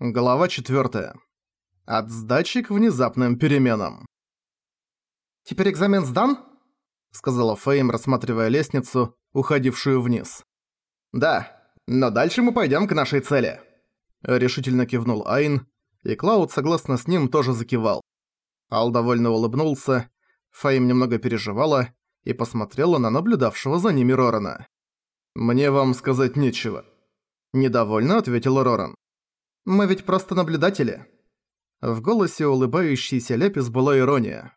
Глава 4. От сдачи к внезапным переменам. «Теперь экзамен сдан?» — сказала Фейм, рассматривая лестницу, уходившую вниз. «Да, но дальше мы пойдем к нашей цели», — решительно кивнул Айн, и Клауд согласно с ним тоже закивал. Ал довольно улыбнулся, Фейм немного переживала и посмотрела на наблюдавшего за ними Рорана. «Мне вам сказать нечего», — недовольно ответил Роран. Мы ведь просто наблюдатели». В голосе улыбающейся Лепис была ирония.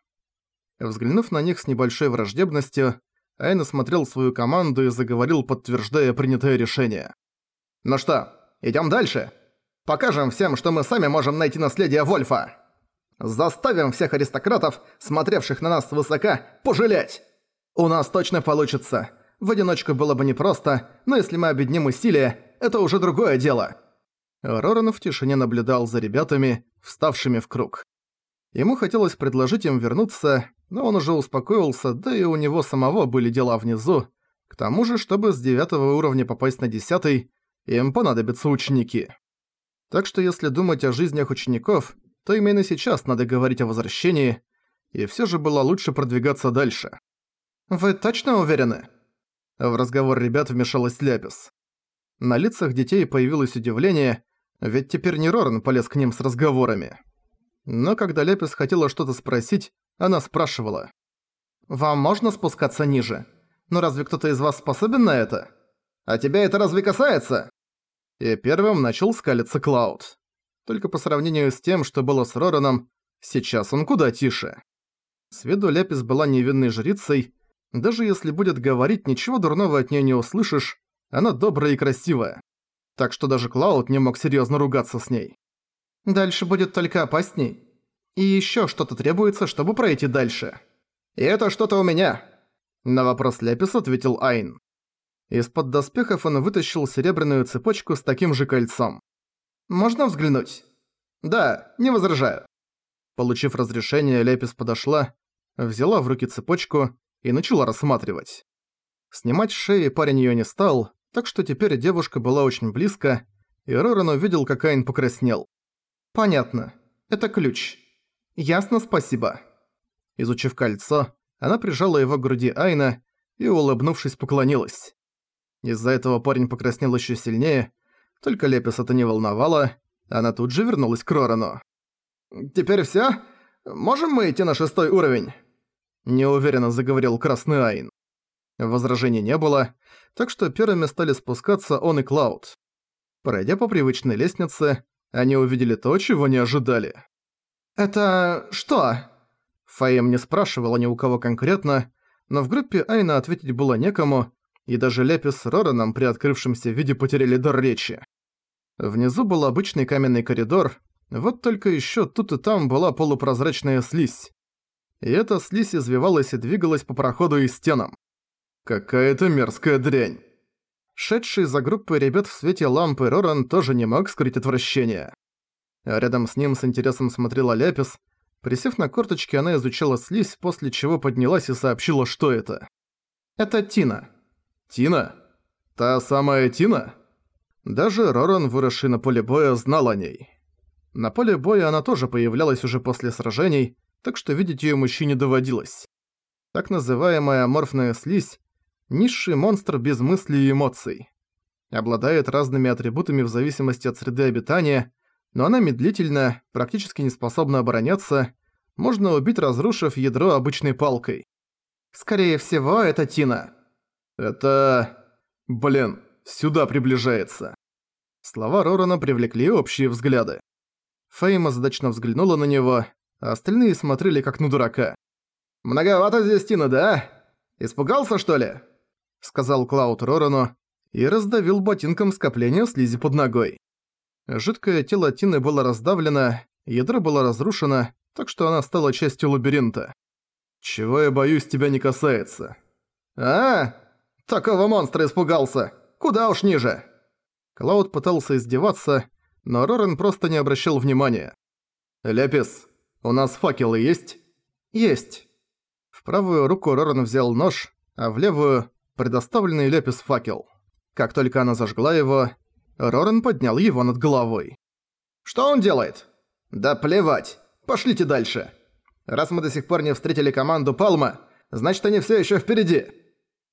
Взглянув на них с небольшой враждебностью, Айн смотрел свою команду и заговорил, подтверждая принятое решение. «Ну что, идём дальше? Покажем всем, что мы сами можем найти наследие Вольфа! Заставим всех аристократов, смотревших на нас свысока, пожалеть! У нас точно получится! В одиночку было бы непросто, но если мы объединим усилия, это уже другое дело!» Роран в тишине наблюдал за ребятами, вставшими в круг. Ему хотелось предложить им вернуться, но он уже успокоился, да и у него самого были дела внизу. К тому же, чтобы с девятого уровня попасть на десятый, им понадобятся ученики. Так что если думать о жизнях учеников, то именно сейчас надо говорить о возвращении, и всё же было лучше продвигаться дальше. «Вы точно уверены?» В разговор ребят вмешалась Ляпис. На лицах детей появилось удивление, ведь теперь не Роран полез к ним с разговорами. Но когда Лепис хотела что-то спросить, она спрашивала. «Вам можно спускаться ниже? Но разве кто-то из вас способен на это? А тебя это разве касается?» И первым начал скалиться Клауд. Только по сравнению с тем, что было с Рораном, сейчас он куда тише. С виду Лепис была невинной жрицей, даже если будет говорить, ничего дурного от нее не услышишь, она добрая и красивая так что даже Клауд не мог серьезно ругаться с ней. Дальше будет только опасней. И еще что-то требуется, чтобы пройти дальше. И это что-то у меня. На вопрос Ляпис ответил Айн. Из-под доспехов он вытащил серебряную цепочку с таким же кольцом. «Можно взглянуть?» «Да, не возражаю». Получив разрешение, Ляпис подошла, взяла в руки цепочку и начала рассматривать. Снимать с шеи парень её не стал, так что теперь девушка была очень близко, и Роран увидел, как Айн покраснел. «Понятно. Это ключ. Ясно, спасибо». Изучив кольцо, она прижала его к груди Айна и, улыбнувшись, поклонилась. Из-за этого парень покраснел еще сильнее, только Лепис это не волновало, она тут же вернулась к Рорану. «Теперь всё? Можем мы идти на шестой уровень?» Неуверенно заговорил Красный Айн. Возражений не было, так что первыми стали спускаться он и Клауд. Пройдя по привычной лестнице, они увидели то, чего не ожидали. «Это... что?» Фаем не спрашивала ни у кого конкретно, но в группе Айна ответить было некому, и даже Лепи с Рораном при открывшемся виде потеряли дар речи. Внизу был обычный каменный коридор, вот только ещё тут и там была полупрозрачная слизь. И эта слизь извивалась и двигалась по проходу и стенам. Какая-то мерзкая дрянь. Шедший за группой ребят в свете лампы Роран тоже не мог скрыть отвращение. А рядом с ним с интересом смотрела Ляпис. Присев на корточки, она изучала слизь, после чего поднялась и сообщила, что это. «Это Тина». «Тина? Та самая Тина?» Даже Роран, выросший на поле боя, знал о ней. На поле боя она тоже появлялась уже после сражений, так что видеть её мужчине доводилось. Так называемая аморфная слизь Низший монстр без мыслей и эмоций. Обладает разными атрибутами в зависимости от среды обитания, но она медлительна, практически не способна обороняться, можно убить, разрушив ядро обычной палкой. Скорее всего, это Тина. Это... Блин, сюда приближается. Слова Рорана привлекли общие взгляды. Фейма задачно взглянула на него, а остальные смотрели как на дурака. «Многовато здесь Тина, да? Испугался, что ли?» Сказал Клауд Рорану и раздавил ботинком скопление слизи под ногой. Жидкое тело Тины было раздавлено, ядро было разрушено, так что она стала частью лабиринта. «Чего я боюсь, тебя не касается». «А, такого монстра испугался! Куда уж ниже!» Клауд пытался издеваться, но Рорен просто не обращал внимания. «Ляпис, у нас факелы есть?» «Есть». В правую руку Рорен взял нож, а в левую предоставленный Лепис факел. Как только она зажгла его, Рорен поднял его над головой. Что он делает? Да плевать. Пошлите дальше. Раз мы до сих пор не встретили команду Палма, значит они все еще впереди.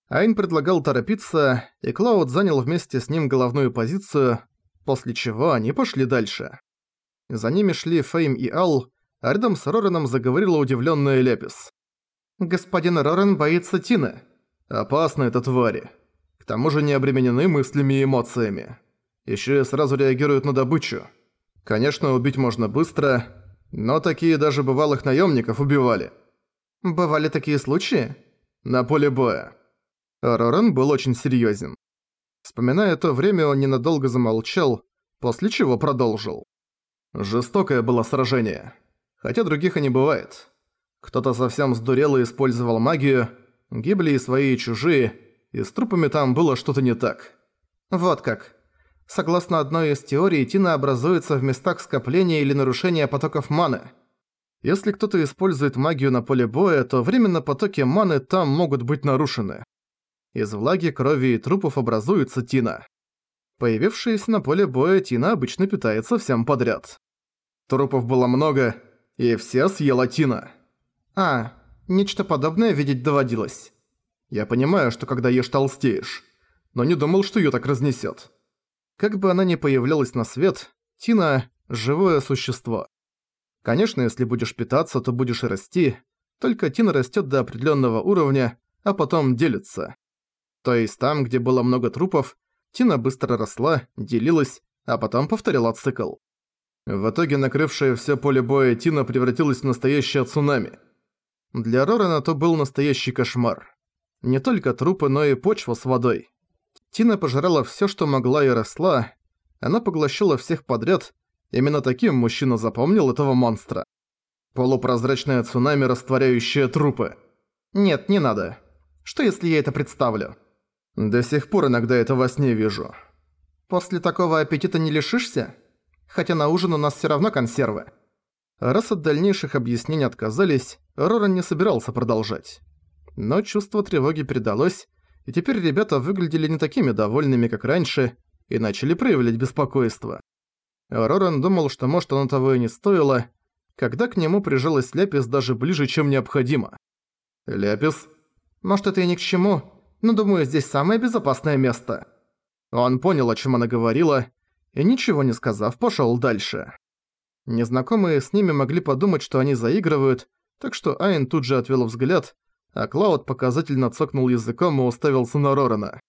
Айн предлагал торопиться, и Клауд занял вместе с ним головную позицию, после чего они пошли дальше. За ними шли Фейм и Ал, а рядом с Рораном заговорила удивленная Лепис. «Господин Роран боится Тины. Опасны это твари. К тому же не обременены мыслями и эмоциями. Еще и сразу реагируют на добычу. Конечно, убить можно быстро, но такие даже бывалых наемников убивали. Бывали такие случаи? На поле боя. Роран был очень серьезен. Вспоминая то время, он ненадолго замолчал, после чего продолжил. Жестокое было сражение. Хотя других и не бывает. Кто-то совсем сдурел и использовал магию, гибли и свои, и чужие, и с трупами там было что-то не так. Вот как. Согласно одной из теорий, тина образуется в местах скопления или нарушения потоков маны. Если кто-то использует магию на поле боя, то временно потоки маны там могут быть нарушены. Из влаги, крови и трупов образуется тина. Появившаяся на поле боя тина обычно питается всем подряд. Трупов было много, и все съела тина. А, нечто подобное видеть доводилось. Я понимаю, что когда ешь толстеешь, но не думал, что её так разнесёт. Как бы она ни появлялась на свет, Тина – живое существо. Конечно, если будешь питаться, то будешь и расти, только Тина растёт до определённого уровня, а потом делится. То есть там, где было много трупов, Тина быстро росла, делилась, а потом повторяла цикл. В итоге накрывшее всё поле боя Тина превратилась в настоящее цунами. Для Рорана то был настоящий кошмар. Не только трупы, но и почва с водой. Тина пожирала всё, что могла и росла. Она поглощала всех подряд. Именно таким мужчина запомнил этого монстра. Полупрозрачное цунами, растворяющее трупы. Нет, не надо. Что если я это представлю? До сих пор иногда это во сне вижу. После такого аппетита не лишишься? Хотя на ужин у нас всё равно консервы. Раз от дальнейших объяснений отказались, Роран не собирался продолжать. Но чувство тревоги передалось, и теперь ребята выглядели не такими довольными, как раньше, и начали проявлять беспокойство. Роран думал, что может оно того и не стоило, когда к нему прижалась Ляпис даже ближе, чем необходимо. «Ляпис?» «Может, это и ни к чему, но думаю, здесь самое безопасное место». Он понял, о чем она говорила, и ничего не сказав, пошёл дальше. Незнакомые с ними могли подумать, что они заигрывают, так что Айн тут же отвел взгляд, а Клауд показательно цокнул языком и уставился на Рорана.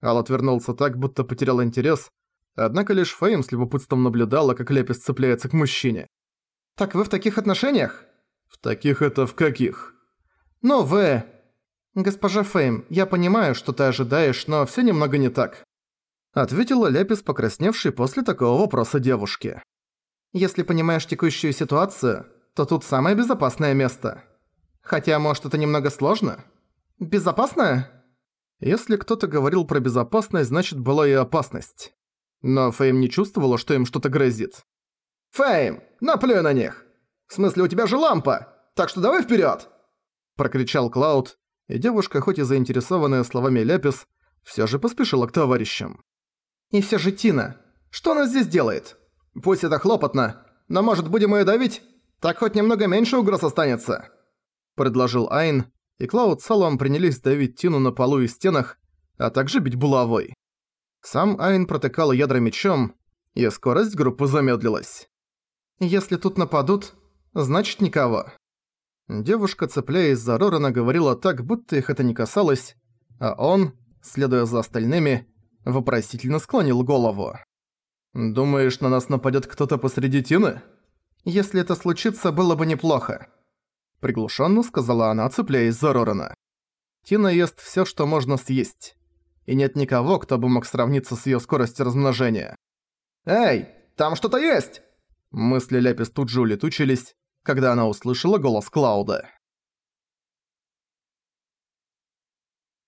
Ал отвернулся так, будто потерял интерес, однако лишь Фейм с любопытством наблюдала, как Лепис цепляется к мужчине. «Так вы в таких отношениях?» «В таких это в каких?» «Ну, вы...» «Госпожа Фейм, я понимаю, что ты ожидаешь, но всё немного не так», ответила Лепис, покрасневший после такого вопроса девушки. «Если понимаешь текущую ситуацию, то тут самое безопасное место. Хотя, может, это немного сложно? Безопасное? Если кто-то говорил про безопасность, значит, была и опасность. Но Фейм не чувствовала, что им что-то грозит. «Фейм, наплюй на них! В смысле, у тебя же лампа, так что давай вперед! Прокричал Клауд, и девушка, хоть и заинтересованная словами Ляпис, все же поспешила к товарищам. «И все же Тина, что она здесь делает? Пусть это хлопотно, но может будем ее давить? Так хоть немного меньше угроз останется!» предложил Айн, и Клауд с Салом принялись давить Тину на полу и стенах, а также бить булавой. Сам Айн протыкал ядра мечом, и скорость группы замедлилась. «Если тут нападут, значит никого». Девушка, цепляясь за Рорана, говорила так, будто их это не касалось, а он, следуя за остальными, вопросительно склонил голову. «Думаешь, на нас нападет кто-то посреди Тины?» «Если это случится, было бы неплохо», Приглушенно сказала она, цепляясь за Рорана. Тина ест все, что можно съесть. И нет никого, кто бы мог сравниться с ее скоростью размножения. «Эй, там что-то есть!» Мысли Ляпис тут же улетучились, когда она услышала голос Клауда.